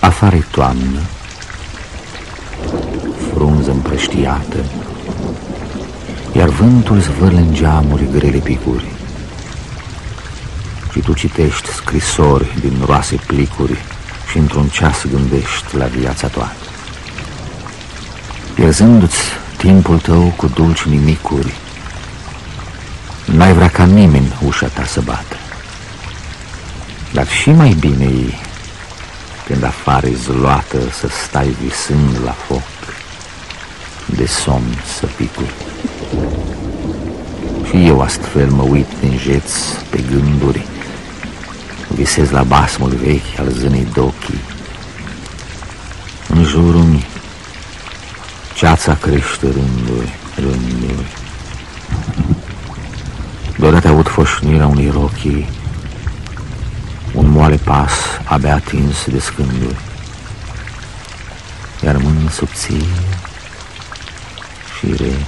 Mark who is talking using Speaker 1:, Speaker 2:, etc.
Speaker 1: afară toamnă, frunză împrăștiată, iar vântul zvârle în geamuri grele picuri. Și tu citești scrisori din roase plicuri și într-un ceas gândești la viața toată. Pierzându-ți timpul tău cu dulci nimicuri, n-ai vrea ca nimeni ușa ta să bată. Dar și mai bine e când afară zloată să stai visând la foc, de somn să picuri. Și eu astfel mă uit din jeț pe gânduri, visez la basmul vechi al zânei dochii. În jurul mi ceața crește rânduri, rânduri. Deodată aud foșnirea unui rochii, un moale pas abia atins de scânduri, iar mâna subțire și rece